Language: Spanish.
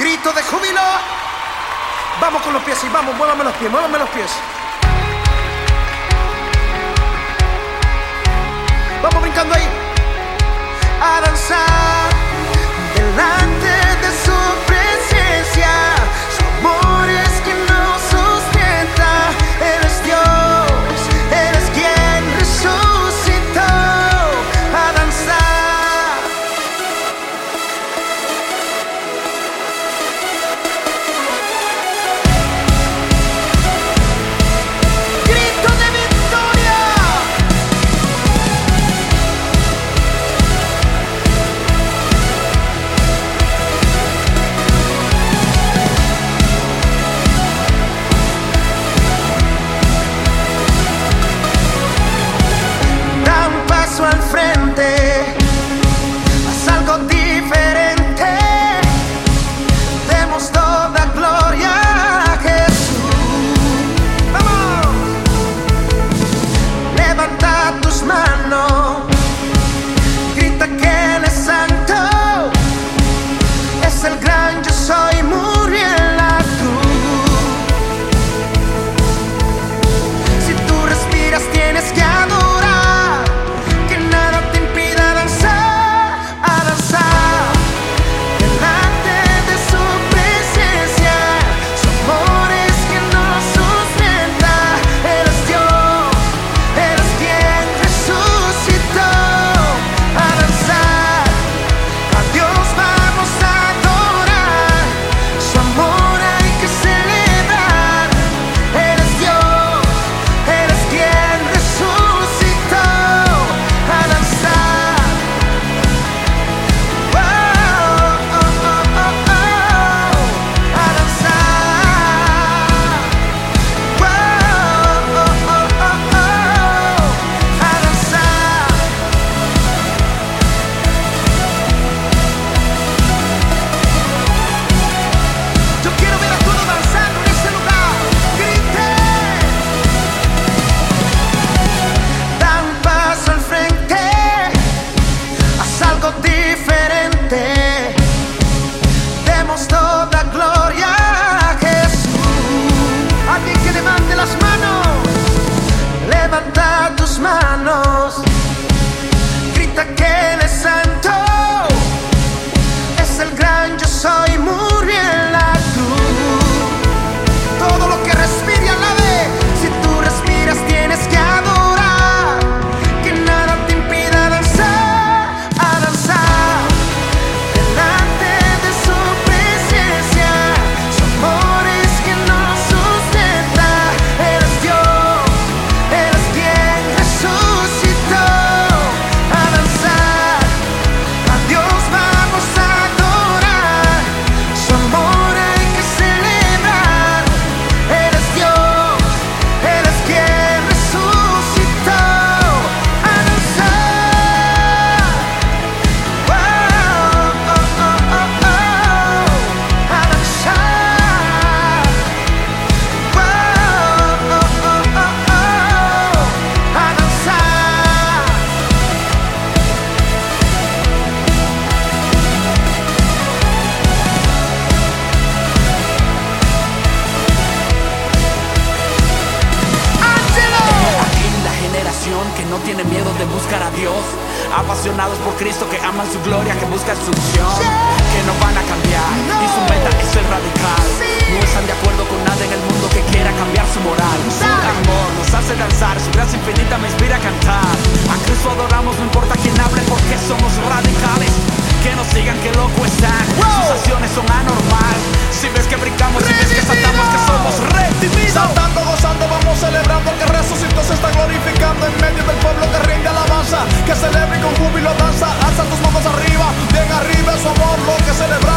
grito de júbilo. Vamos con los pies y vamos, muévame los pies, muévame los pies. Vamos brincando ahí. no tienen miedo de buscar a Dios. Apasionados por Cristo que aman su gloria, que buscan su unción. Que no van a cambiar y su meta es ser radical. No están de acuerdo con nada en el mundo que quiera cambiar su moral. Su amor nos hace danzar, su gracia infinita me inspira a cantar. y lo danza, alza tus manos arriba, bien arriba, somos lo que celebramos.